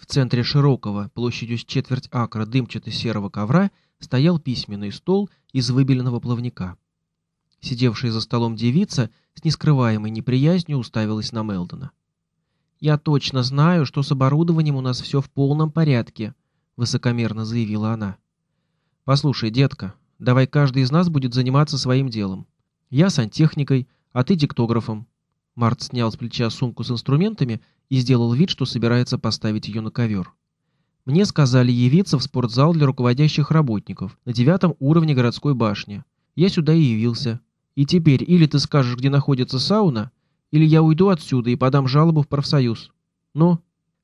В центре широкого, площадью с четверть акра дымчато-серого ковра, стоял письменный стол из выбеленного плавника. Сидевшая за столом девица с нескрываемой неприязнью уставилась на Мелдона. «Я точно знаю, что с оборудованием у нас все в полном порядке», — высокомерно заявила она. «Послушай, детка, давай каждый из нас будет заниматься своим делом. Я сантехникой, а ты диктографом». Март снял с плеча сумку с инструментами и сделал вид, что собирается поставить ее на ковер. Мне сказали явиться в спортзал для руководящих работников на девятом уровне городской башни. Я сюда и явился. И теперь или ты скажешь, где находится сауна, или я уйду отсюда и подам жалобу в профсоюз. Ну,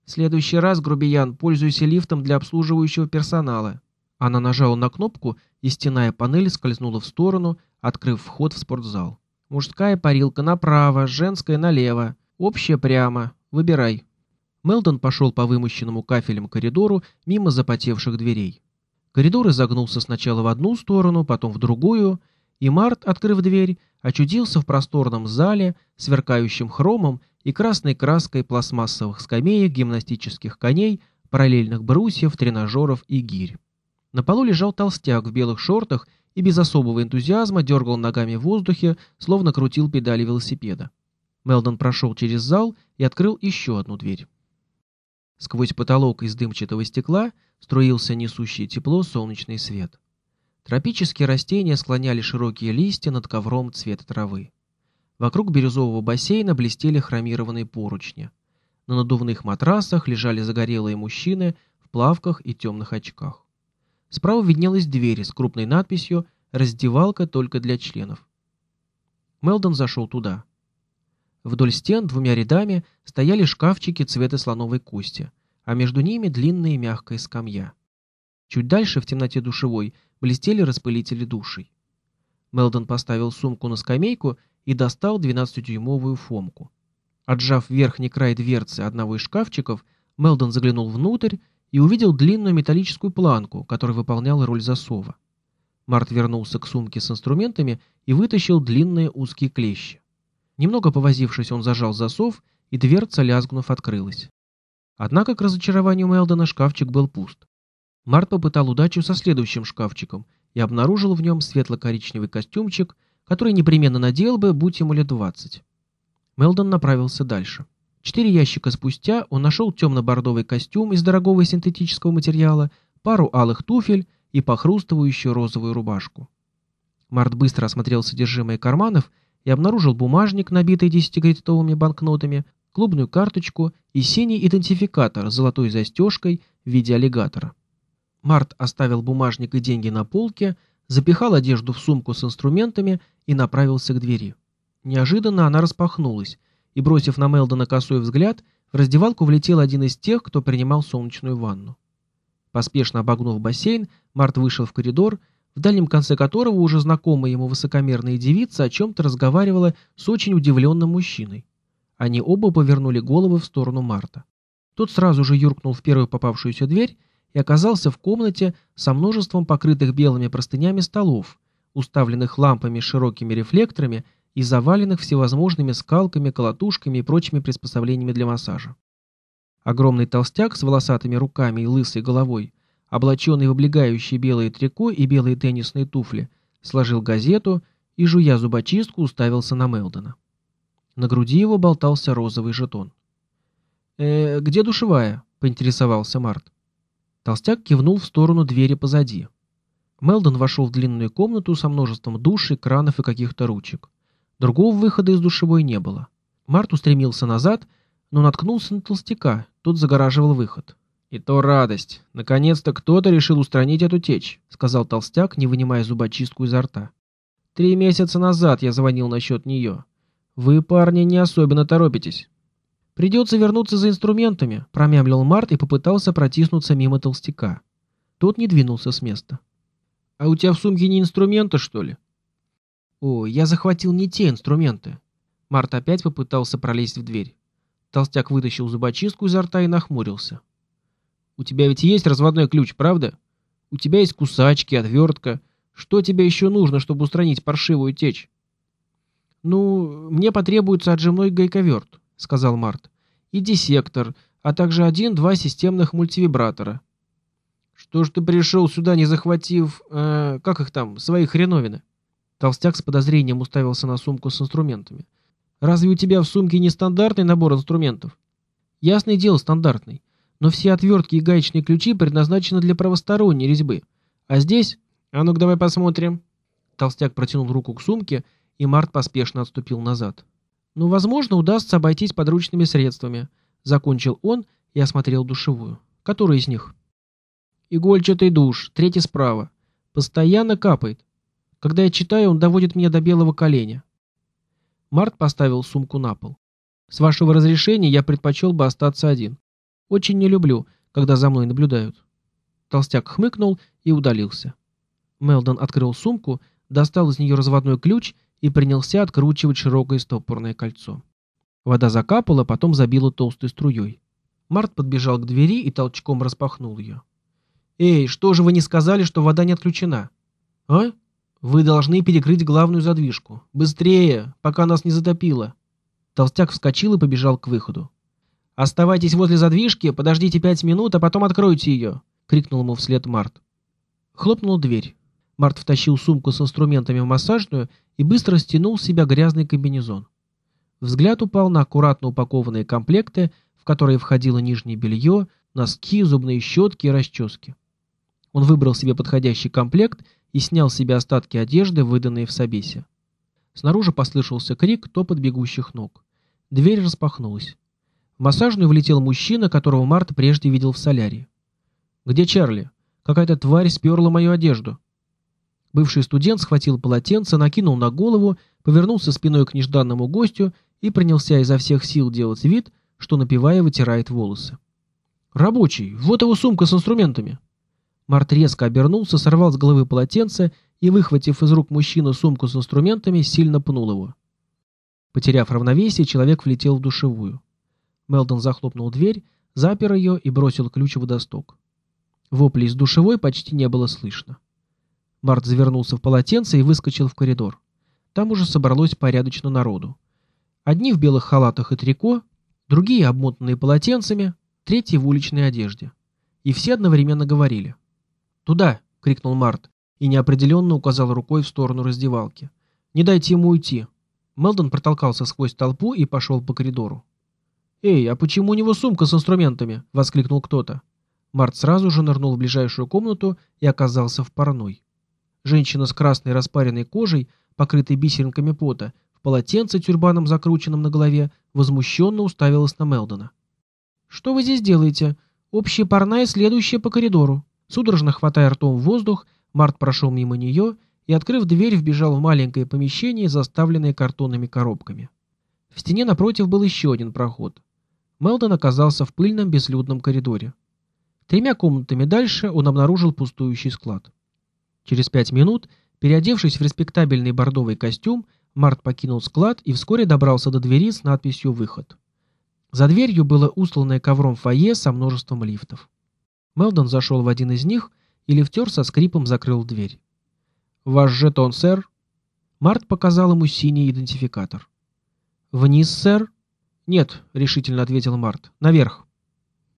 в следующий раз, грубиян, пользуйся лифтом для обслуживающего персонала. Она нажала на кнопку, и стенная панель скользнула в сторону, открыв вход в спортзал. Мужская парилка направо, женская налево, общая прямо. Выбирай. Мелдон пошел по вымощенному кафелем коридору мимо запотевших дверей. Коридор изогнулся сначала в одну сторону, потом в другую, и Март, открыв дверь, очутился в просторном зале, сверкающим хромом и красной краской пластмассовых скамеек, гимнастических коней, параллельных брусьев, тренажеров и гирь. На полу лежал толстяк в белых шортах и без особого энтузиазма дергал ногами в воздухе, словно крутил педали велосипеда. Мелдон прошел через зал и открыл еще одну дверь. Сквозь потолок из дымчатого стекла струился несущий тепло солнечный свет. Тропические растения склоняли широкие листья над ковром цвета травы. Вокруг бирюзового бассейна блестели хромированные поручни. На надувных матрасах лежали загорелые мужчины в плавках и темных очках. Справа виднелась дверь с крупной надписью «Раздевалка только для членов». Мелдон зашел туда. Вдоль стен двумя рядами стояли шкафчики цвета слоновой кости, а между ними длинная мягкая скамья. Чуть дальше, в темноте душевой, блестели распылители душей. Мелдон поставил сумку на скамейку и достал 12-дюймовую фомку. Отжав верхний край дверцы одного из шкафчиков, Мелдон заглянул внутрь и увидел длинную металлическую планку, которая выполняла роль засова. Март вернулся к сумке с инструментами и вытащил длинные узкие клещи. Немного повозившись, он зажал засов, и дверца, лязгнув, открылась. Однако, к разочарованию Мелдона, шкафчик был пуст. Март попытал удачу со следующим шкафчиком и обнаружил в нем светло-коричневый костюмчик, который непременно надел бы, будь ему лет двадцать. Мелдон направился дальше. Четыре ящика спустя он нашел темно-бордовый костюм из дорогого синтетического материала, пару алых туфель и похрустывающую розовую рубашку. Март быстро осмотрел содержимое карманов и обнаружил бумажник, набитый десятикредитовыми банкнотами, клубную карточку и синий идентификатор с золотой застежкой в виде аллигатора. Март оставил бумажник и деньги на полке, запихал одежду в сумку с инструментами и направился к двери. Неожиданно она распахнулась, и, бросив на Мелдона косой взгляд, в раздевалку влетел один из тех, кто принимал солнечную ванну. Поспешно обогнув бассейн, Март вышел в коридор, в дальнем конце которого уже знакомая ему высокомерная девица о чем-то разговаривала с очень удивленным мужчиной. Они оба повернули головы в сторону Марта. Тот сразу же юркнул в первую попавшуюся дверь и оказался в комнате со множеством покрытых белыми простынями столов, уставленных лампами с широкими рефлекторами и заваленных всевозможными скалками, колотушками и прочими приспособлениями для массажа. Огромный толстяк с волосатыми руками и лысой головой облаченный в облегающие белые трико и белые теннисные туфли, сложил газету и, жуя зубочистку, уставился на Мелдона. На груди его болтался розовый жетон. «Э, где душевая?» — поинтересовался Март. Толстяк кивнул в сторону двери позади. Мелдон вошел в длинную комнату со множеством душей, кранов и каких-то ручек. Другого выхода из душевой не было. Март устремился назад, но наткнулся на толстяка, тот загораживал выход. «И то радость. Наконец-то кто-то решил устранить эту течь», — сказал толстяк, не вынимая зубочистку изо рта. «Три месяца назад я звонил насчет нее. Вы, парни, не особенно торопитесь». «Придется вернуться за инструментами», — промямлил Март и попытался протиснуться мимо толстяка. Тот не двинулся с места. «А у тебя в сумке не инструменты, что ли?» «О, я захватил не те инструменты». Март опять попытался пролезть в дверь. Толстяк вытащил зубочистку изо рта и нахмурился. У тебя ведь есть разводной ключ, правда? У тебя есть кусачки, отвертка. Что тебе еще нужно, чтобы устранить паршивую течь? Ну, мне потребуется отжимной гайковерт, сказал Март. И диссектор, а также один-два системных мультивибратора. Что ж ты пришел сюда, не захватив, э, как их там, свои хреновины? Толстяк с подозрением уставился на сумку с инструментами. Разве у тебя в сумке не стандартный набор инструментов? Ясное дело, стандартный. Но все отвертки и гаечные ключи предназначены для правосторонней резьбы. А здесь... А ну-ка давай посмотрим. Толстяк протянул руку к сумке, и Март поспешно отступил назад. Ну, возможно, удастся обойтись подручными средствами. Закончил он и осмотрел душевую. Который из них? Игольчатый душ, третий справа. Постоянно капает. Когда я читаю, он доводит меня до белого коленя. Март поставил сумку на пол. С вашего разрешения я предпочел бы остаться один. Очень не люблю, когда за мной наблюдают. Толстяк хмыкнул и удалился. Мелдон открыл сумку, достал из нее разводной ключ и принялся откручивать широкое стопорное кольцо. Вода закапала, потом забила толстой струей. Март подбежал к двери и толчком распахнул ее. «Эй, что же вы не сказали, что вода не отключена?» «А? Вы должны перекрыть главную задвижку. Быстрее, пока нас не затопило!» Толстяк вскочил и побежал к выходу. «Оставайтесь возле задвижки, подождите пять минут, а потом откройте ее!» — крикнул ему вслед Март. Хлопнула дверь. Март втащил сумку с инструментами в массажную и быстро стянул с себя грязный комбинезон. Взгляд упал на аккуратно упакованные комплекты, в которые входило нижнее белье, носки, зубные щетки и расчески. Он выбрал себе подходящий комплект и снял с себя остатки одежды, выданные в Собесе. Снаружи послышался крик, топот бегущих ног. Дверь распахнулась. В массажную влетел мужчина, которого Март прежде видел в солярии. «Где Чарли? Какая-то тварь сперла мою одежду». Бывший студент схватил полотенце, накинул на голову, повернулся спиной к нежданному гостю и принялся изо всех сил делать вид, что напивая вытирает волосы. «Рабочий! Вот его сумка с инструментами!» Март резко обернулся, сорвал с головы полотенце и, выхватив из рук мужчины сумку с инструментами, сильно пнул его. Потеряв равновесие, человек влетел в душевую. Мелдон захлопнул дверь, запер ее и бросил ключ в водосток. Вопли из душевой почти не было слышно. Март завернулся в полотенце и выскочил в коридор. Там уже собралось порядочно народу. Одни в белых халатах и трико, другие обмотанные полотенцами, третьи в уличной одежде. И все одновременно говорили. «Туда!» — крикнул Март и неопределенно указал рукой в сторону раздевалки. «Не дайте ему уйти!» Мелдон протолкался сквозь толпу и пошел по коридору. «Эй, а почему у него сумка с инструментами?» — воскликнул кто-то. Март сразу же нырнул в ближайшую комнату и оказался в парной. Женщина с красной распаренной кожей, покрытой бисеринками пота, в полотенце тюрбаном закрученном на голове, возмущенно уставилась на Мелдона. «Что вы здесь делаете? Общая парная, следующая по коридору». Судорожно хватая ртом воздух, Март прошел мимо нее и, открыв дверь, вбежал в маленькое помещение, заставленное картонными коробками. В стене напротив был еще один проход. Мелдон оказался в пыльном безлюдном коридоре. Тремя комнатами дальше он обнаружил пустующий склад. Через пять минут, переодевшись в респектабельный бордовый костюм, Март покинул склад и вскоре добрался до двери с надписью «Выход». За дверью было устланное ковром фойе со множеством лифтов. Мелдон зашел в один из них, и лифтер со скрипом закрыл дверь. «Ваш жетон, сэр?» Март показал ему синий идентификатор. «Вниз, сэр?» «Нет», — решительно ответил Март. «Наверх».